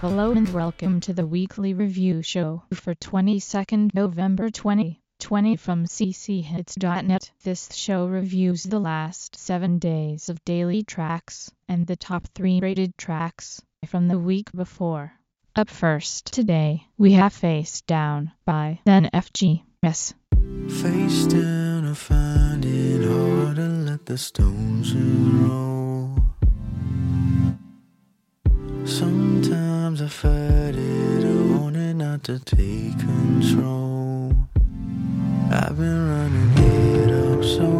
Hello and welcome to the weekly review show for 22nd November 2020 from cchits.net. This show reviews the last 7 days of daily tracks and the top 3 rated tracks from the week before. Up first today, we have Face Down by NFGS. Face down, I find it hard to let the stones roll. Sometimes Sometimes I fight it, I wanted not to take control. I've been running it up so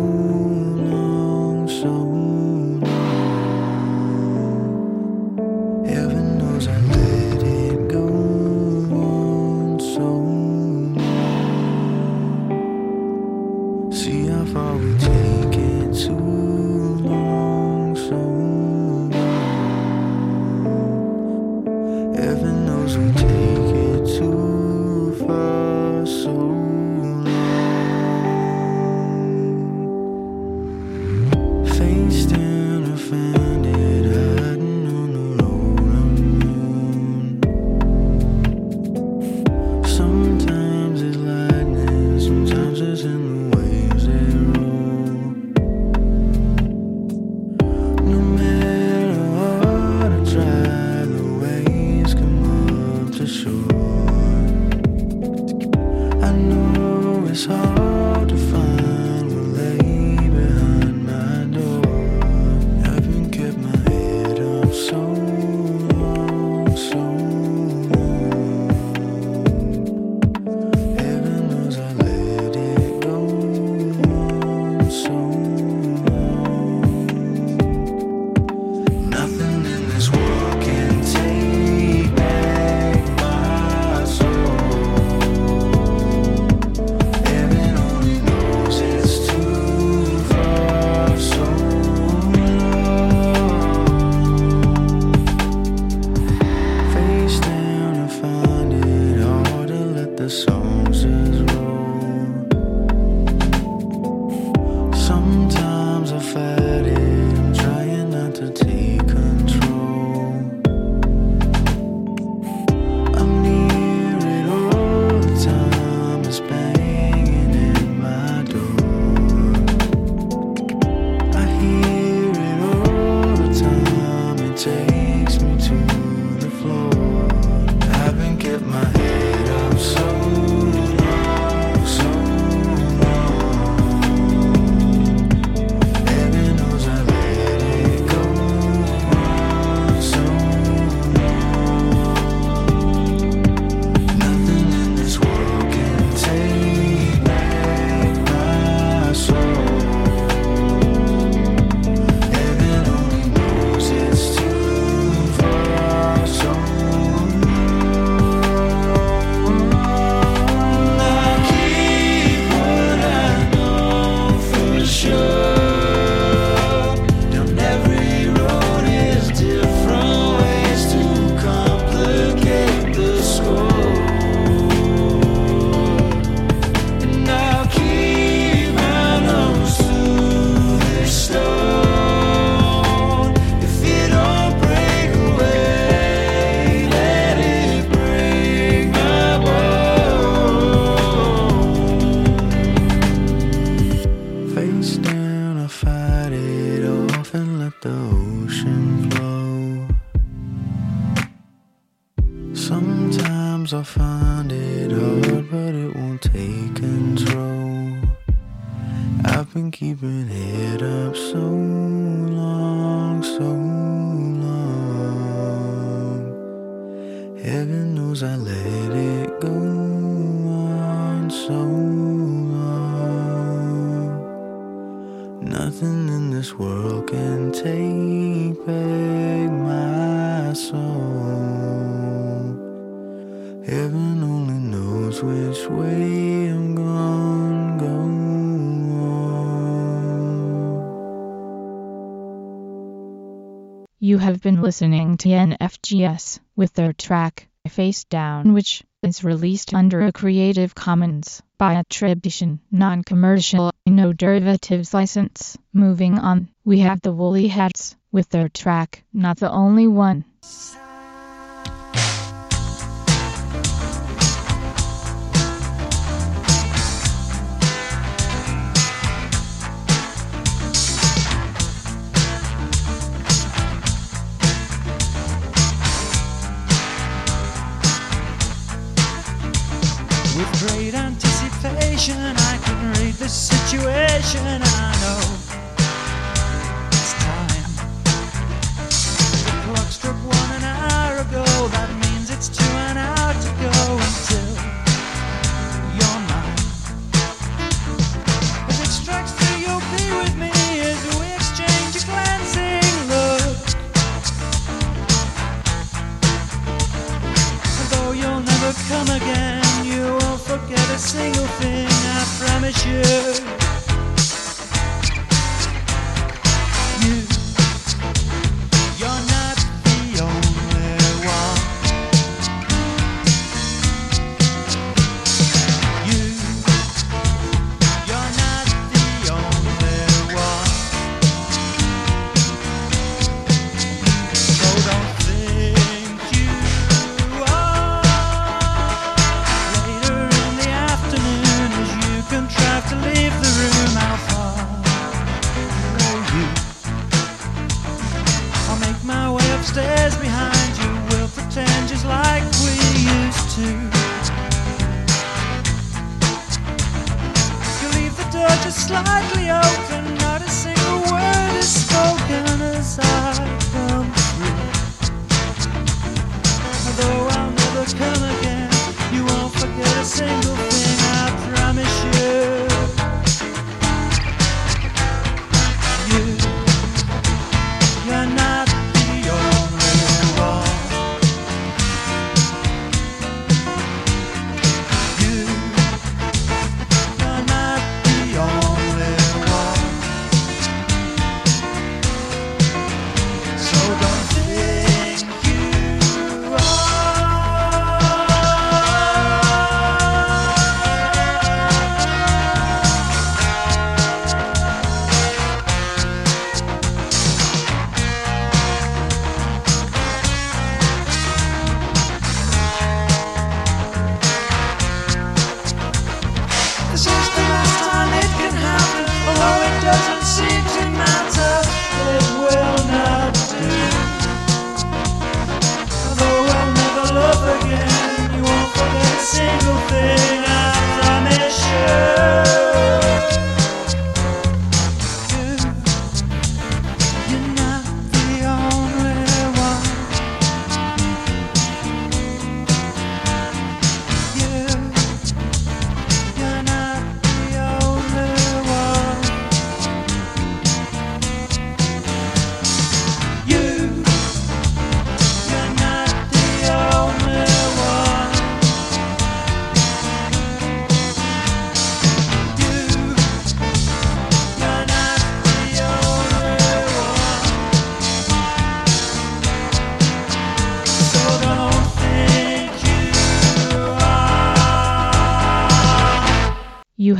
listening to NFGS with their track Face Down which is released under a Creative Commons by attribution, non-commercial, no derivatives license. Moving on, we have the Woolly Hats with their track Not the Only One.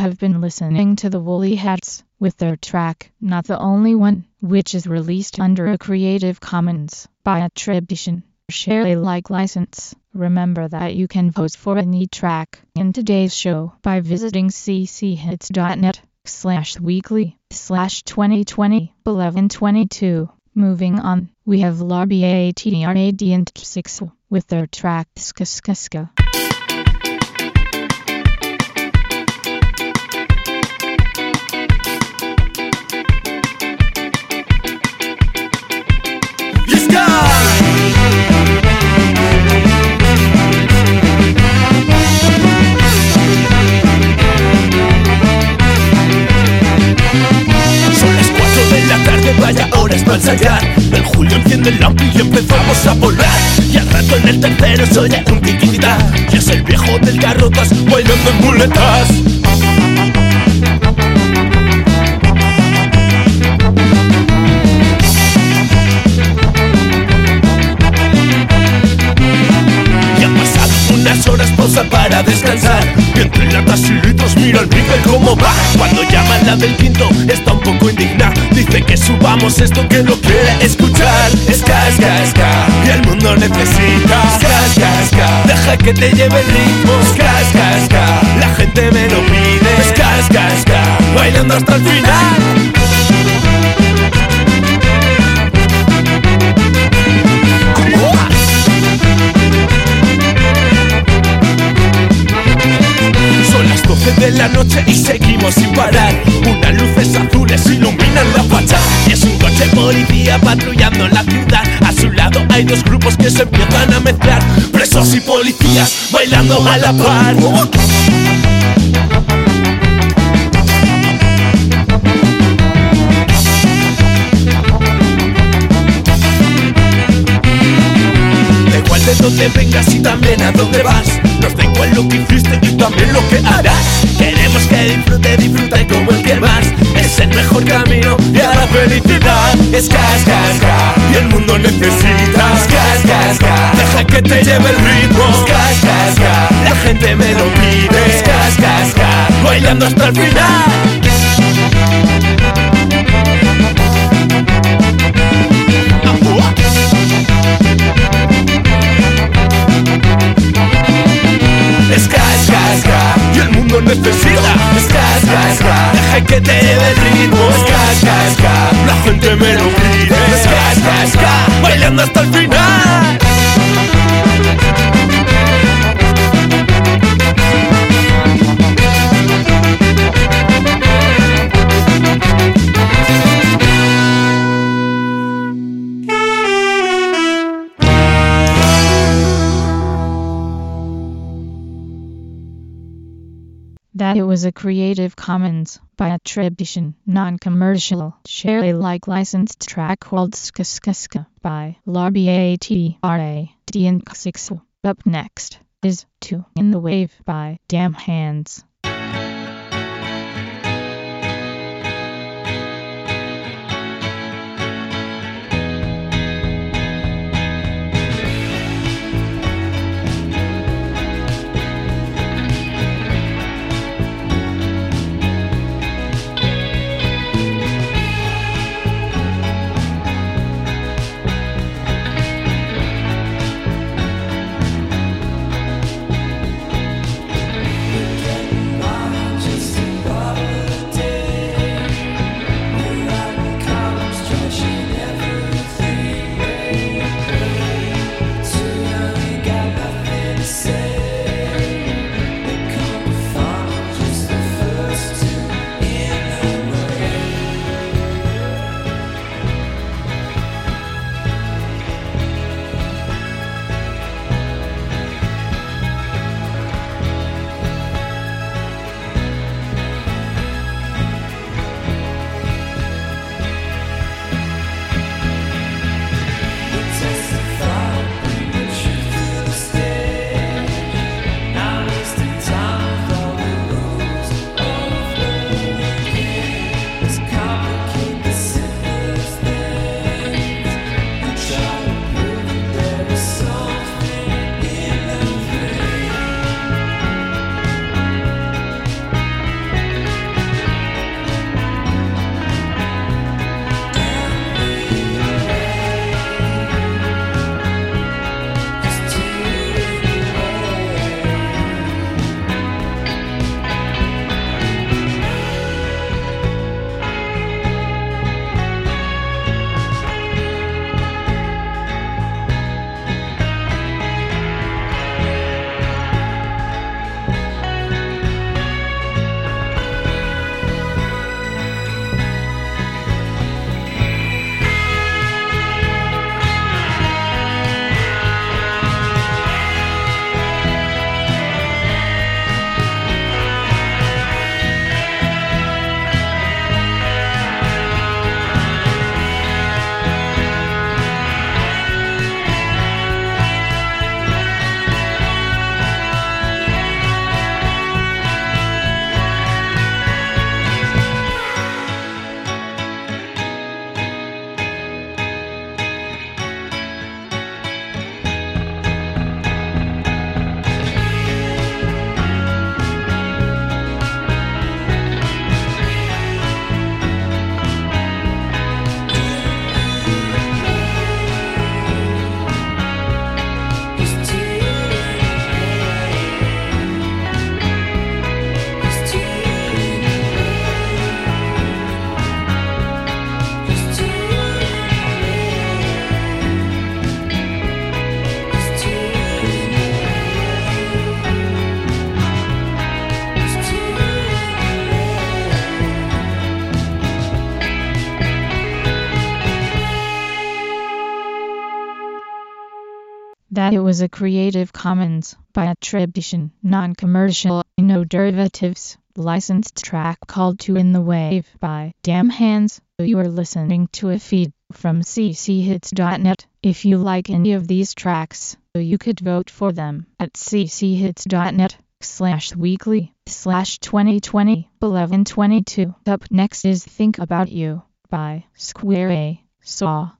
Have been listening to the Woolly Hats with their track Not the Only One, which is released under a Creative Commons by attribution. Share Alike license. Remember that you can vote for any track in today's show by visiting cchits.net slash weekly slash 2020 1122. Moving on, we have Larby ATRAD and Six with their track Ska vaya horas para ensayar El Julio enciende el lampi y empezamos a volar. Y al rato en el tercero se oye un Y es el viejo del garrotas bailando en muletas. Y han pasado unas horas pausa para descansar. Y entre latas y litros mira al Miguel cómo va. Cuando llama la del quinto está un poco indigna Dice que subamos esto que lo quiere escuchar. Ska, ska Y el mundo necesita. Ska Deja que te lleve el ritmo. Ska La gente me lo pide. Ska, ska Bailando hasta el final 12 de la noche y seguimos sin parar. Unas luces azules iluminan la fachada. Y es un coche policía patrullando la ciudad. A su lado hay dos grupos que se empiezan a mezclar. Presos y policías bailando a la par de dónde vengas y también a dónde vas. Nos da igual lo que hiciste y también lo que harás. Queremos que disfrute, disfrute como el que más. Es el mejor camino y a la felicidad. Ska, ska, ska Y el mundo necesita ska Deja que te lleve el ritmo. Ska, ska La gente me lo pide. Ska, ska Bailando hasta el final Y el mundo necesita ska, ska Deja que te lleve el ritmo. Ska, ska La gente me lo pide. Ska, ska Bailando hasta el final that it was a Creative Commons by attribution, non-commercial, share Alike licensed track called Ska by Larbiatra Dian Up next is Two in the Wave by Damn Hands. A Creative Commons by attribution, non-commercial, no derivatives, licensed track called Two in the Wave by Damn Hands. You are listening to a feed from cchits.net. If you like any of these tracks, you could vote for them at cchits.net slash weekly slash 2020 1122. Up next is Think About You by Square A. Saw.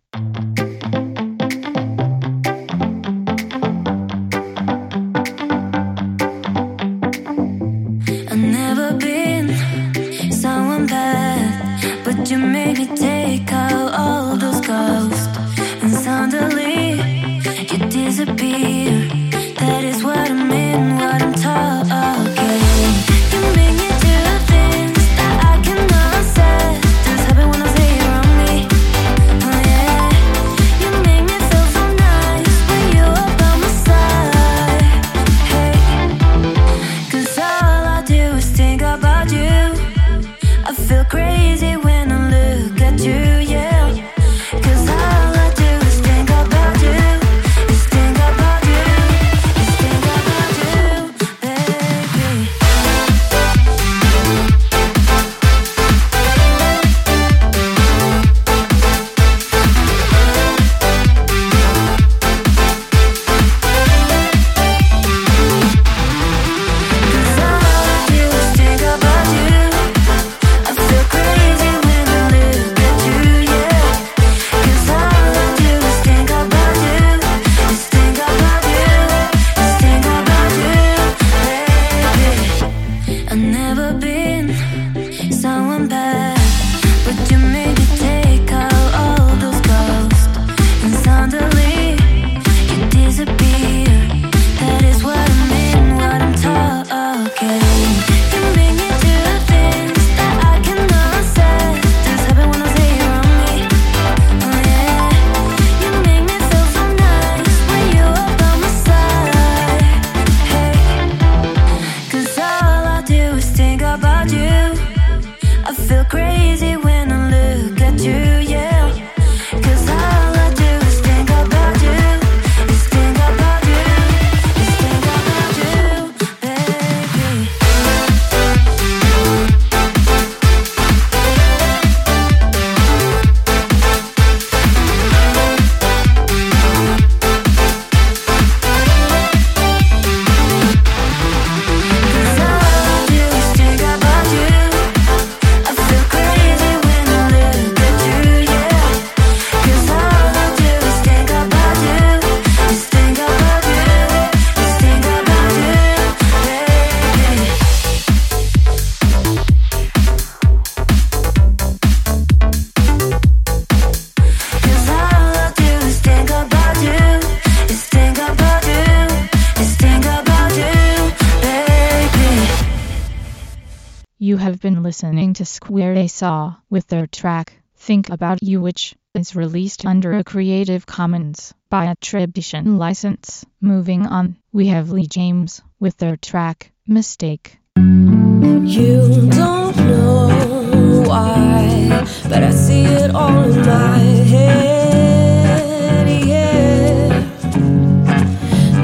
To Square A Saw with their track Think About You which is released under a Creative Commons by attribution license. Moving on, we have Lee James with their track Mistake. You don't know why, but I see it all in my head, yeah.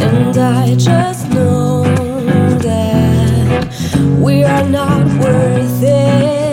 And I just know that we are not worth it,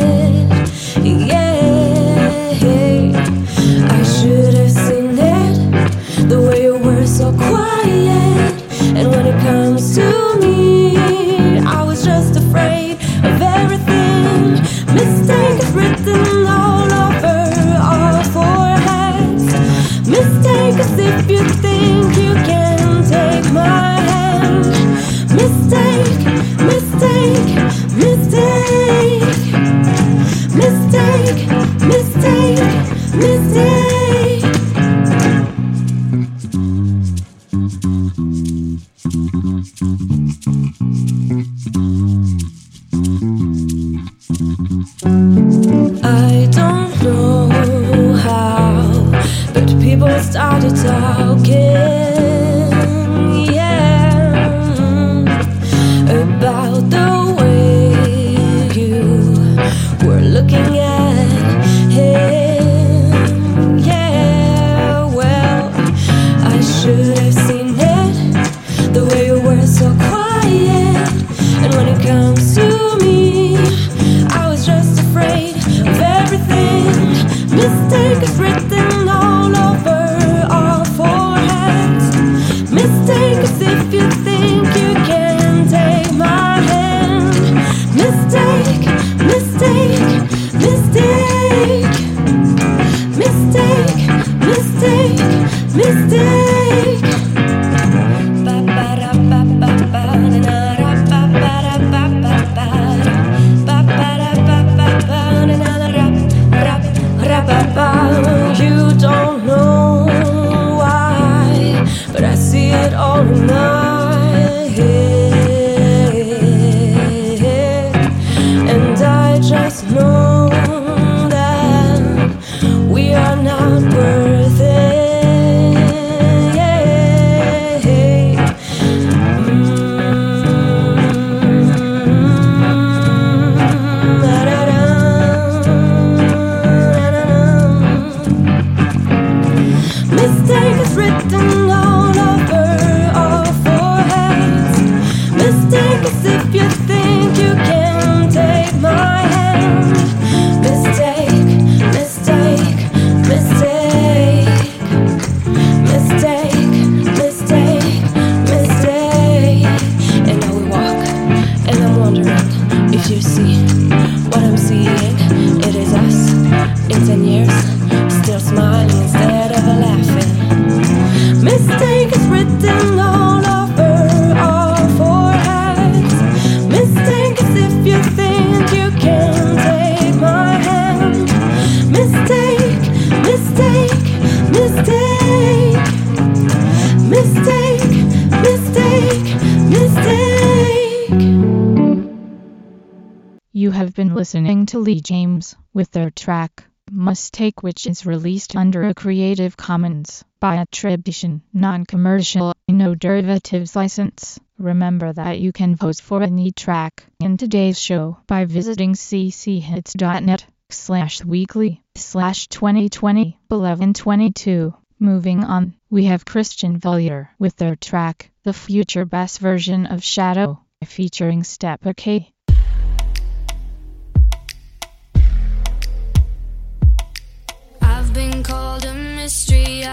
James with their track Mistake which is released under a Creative Commons by attribution, non-commercial, no derivatives license. Remember that you can vote for any track in today's show by visiting cchits.net slash weekly slash 2020 1122. Moving on, we have Christian Villier with their track The Future Bass version of Shadow featuring Step K.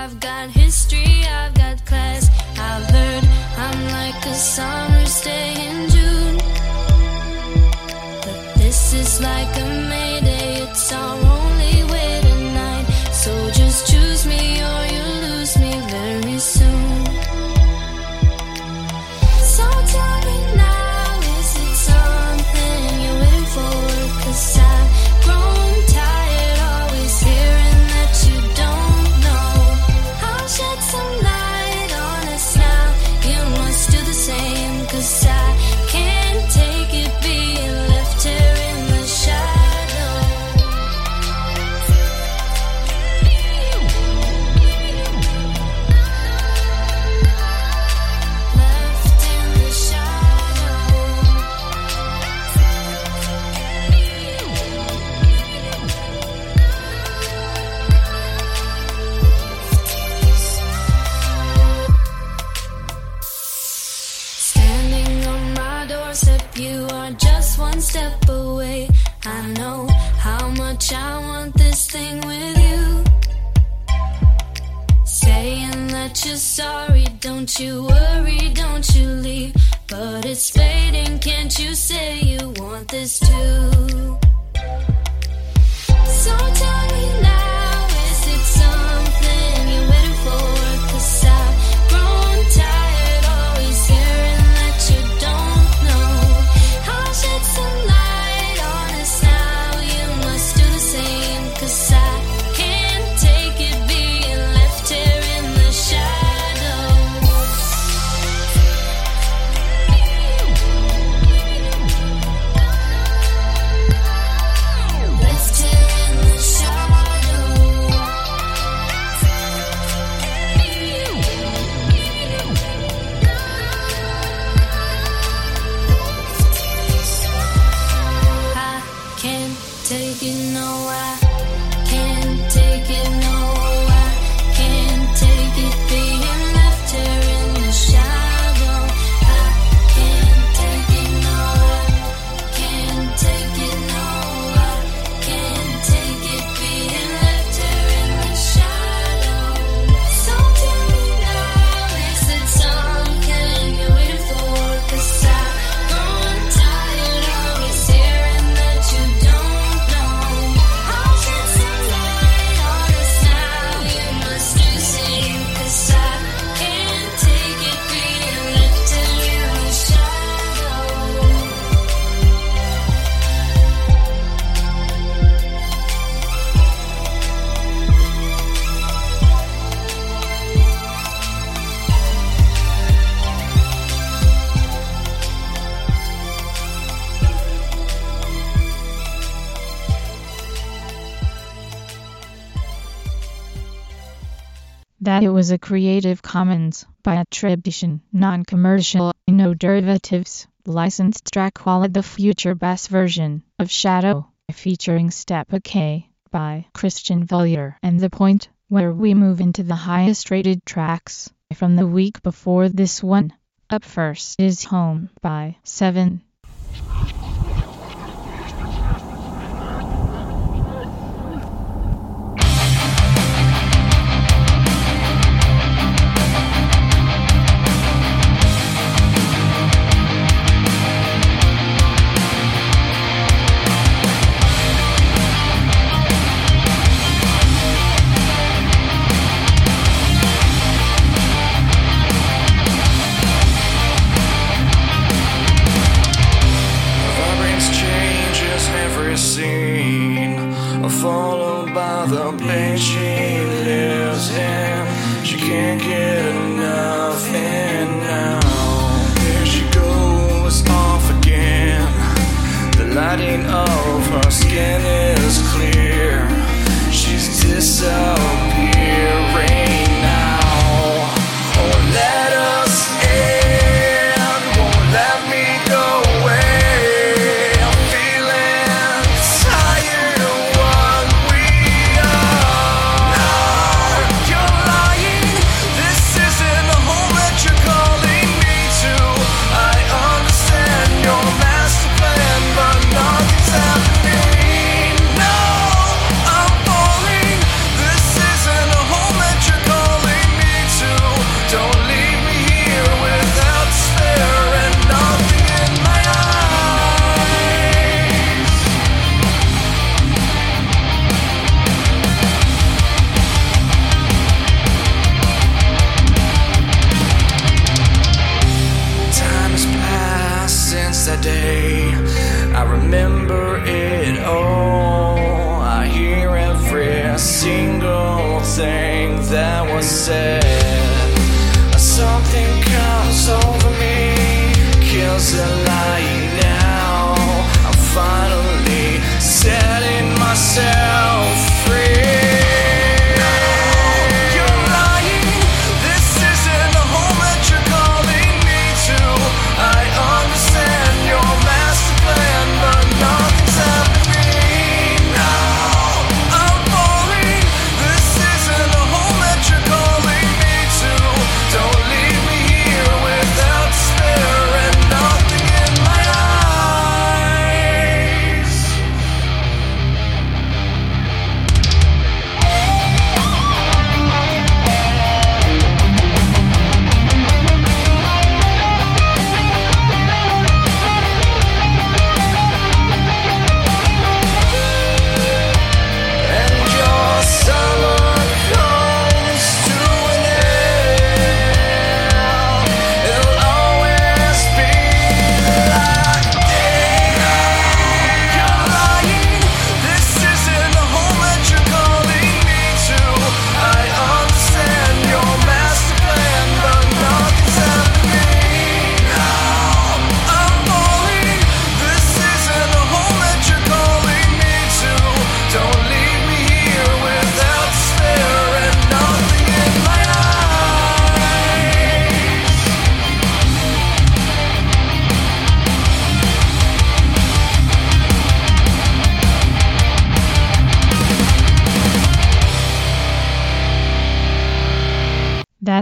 I've got history. I've got class. I've heard I'm like a summer's day in June. But this is like a mayday. It's our only way tonight. So just choose me or that you're sorry. Don't you worry, don't you leave. But it's fading, can't you say you want this too? So tell me now. a Creative Commons by attribution, non-commercial, no derivatives, licensed track while the future bass version of Shadow, featuring Step A K by Christian Vellier. And the point where we move into the highest rated tracks from the week before this one. Up first is Home by 7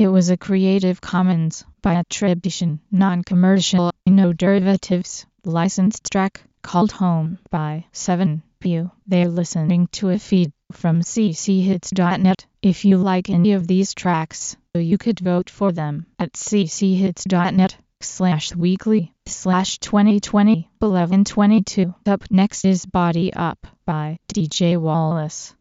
It was a Creative Commons by attribution, non-commercial, no derivatives, licensed track called Home by 7PU. They're listening to a feed from cchits.net. If you like any of these tracks, you could vote for them at cchits.net slash weekly slash 2020 1122. Up next is Body Up by DJ Wallace.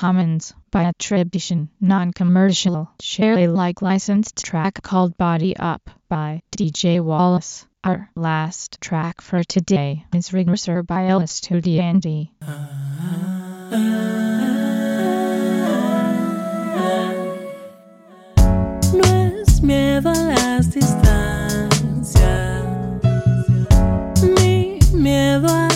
Commons by attribution, non-commercial, share Alike licensed track called Body Up by DJ Wallace. Our last track for today is Rigmerser by Estudiante. Uh, uh, mi miedo a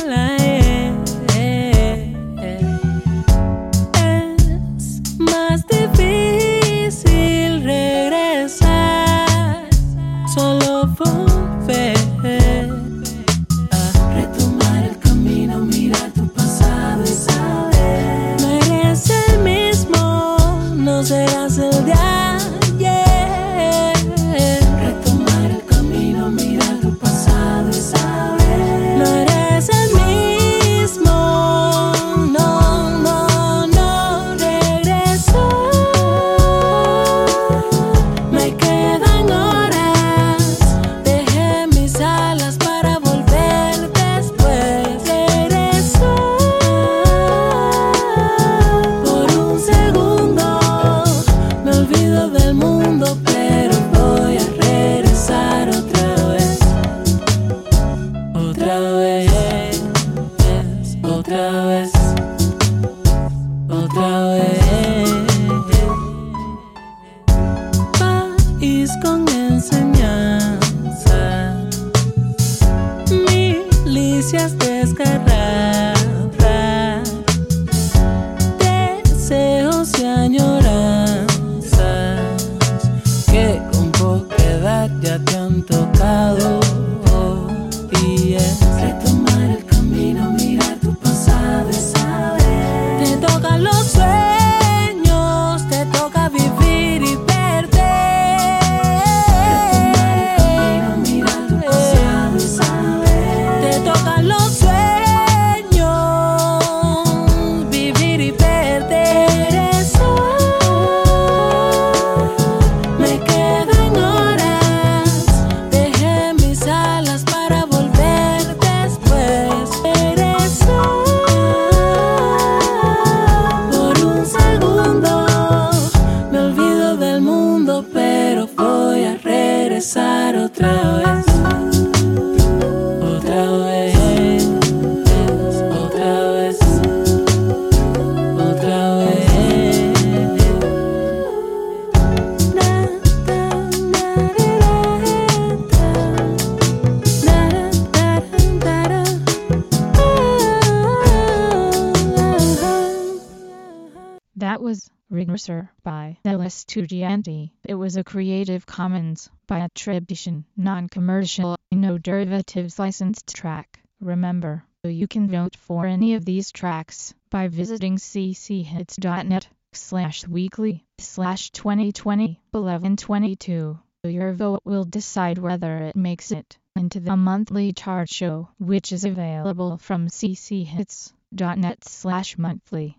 That was Regressor by Ella Studianti. It was a Creative Commons by attribution, non-commercial, no derivatives licensed track. Remember, you can vote for any of these tracks by visiting cchits.net slash weekly slash 2020 1122. Your vote will decide whether it makes it into the monthly chart show, which is available from cchits.net slash monthly.